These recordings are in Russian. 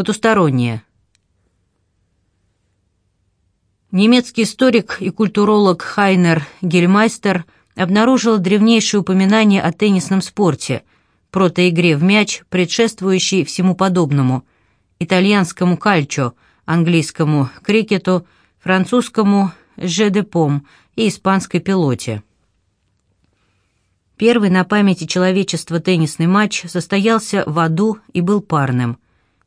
Потустороннее. Немецкий историк и культуролог Хайнер Гельмайстер обнаружил древнейшее упоминание о теннисном спорте, протоигре в мяч, предшествующей всему подобному, итальянскому кальчо, английскому крикету, французскому жедепом и испанской пилоте. Первый на памяти человечества теннисный матч состоялся в аду и был парным.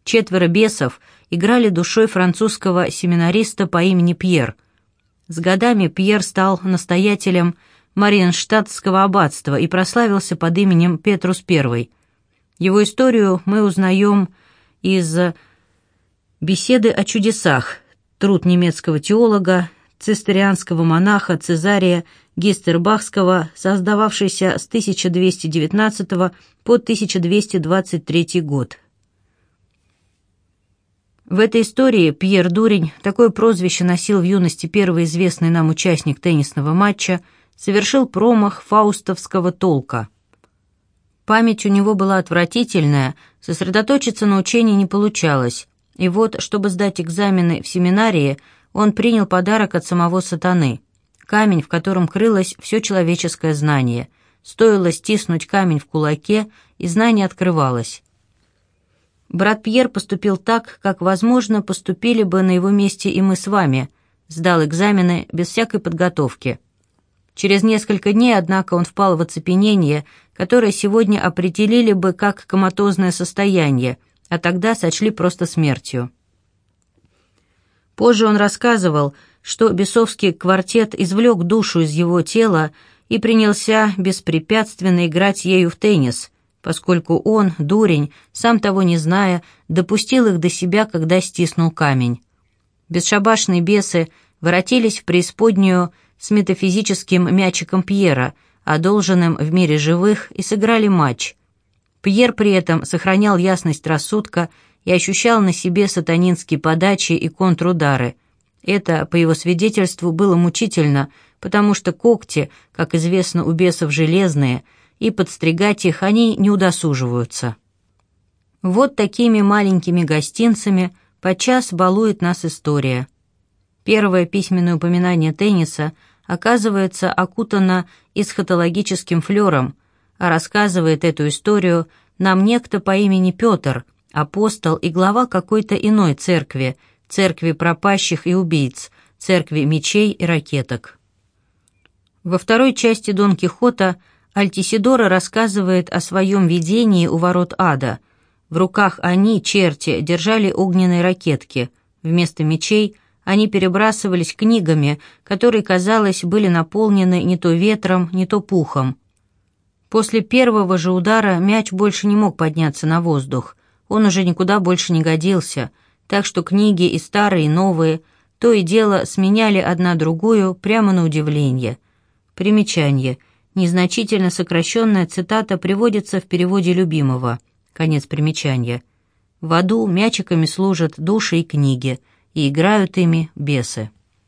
Четверо бесов играли душой французского семинариста по имени Пьер. С годами Пьер стал настоятелем Мариенштадтского аббатства и прославился под именем Петрус I. Его историю мы узнаем из «Беседы о чудесах», труд немецкого теолога, цистерианского монаха Цезария Гистербахского, создававшийся с 1219 по 1223 год. В этой истории Пьер Дурень, такое прозвище носил в юности первый известный нам участник теннисного матча, совершил промах фаустовского толка. Память у него была отвратительная, сосредоточиться на учении не получалось, и вот, чтобы сдать экзамены в семинарии, он принял подарок от самого сатаны. Камень, в котором крылось все человеческое знание. Стоило стиснуть камень в кулаке, и знание открывалось. Брат Пьер поступил так, как, возможно, поступили бы на его месте и мы с вами. Сдал экзамены без всякой подготовки. Через несколько дней, однако, он впал в оцепенение, которое сегодня определили бы как коматозное состояние, а тогда сочли просто смертью. Позже он рассказывал, что бесовский квартет извлек душу из его тела и принялся беспрепятственно играть ею в теннис, поскольку он, дурень, сам того не зная, допустил их до себя, когда стиснул камень. Бесшабашные бесы воротились в преисподнюю с метафизическим мячиком Пьера, одолженным в мире живых, и сыграли матч. Пьер при этом сохранял ясность рассудка и ощущал на себе сатанинские подачи и контрудары. Это, по его свидетельству, было мучительно, потому что когти, как известно, у бесов железные, и подстригать их они не удосуживаются. Вот такими маленькими гостинцами подчас балует нас история. Первое письменное упоминание тенниса оказывается окутано эсхатологическим флером, а рассказывает эту историю нам некто по имени Петр, апостол и глава какой-то иной церкви, церкви пропащих и убийц, церкви мечей и ракеток. Во второй части Дон Кихота Альтисидора рассказывает о своем видении у ворот ада. В руках они, черти, держали огненные ракетки. Вместо мечей они перебрасывались книгами, которые, казалось, были наполнены не то ветром, не то пухом. После первого же удара мяч больше не мог подняться на воздух он уже никуда больше не годился, так что книги и старые, и новые, то и дело сменяли одна другую прямо на удивление. Примечание. Незначительно сокращенная цитата приводится в переводе любимого. Конец примечания. В аду мячиками служат души и книги, и играют ими бесы.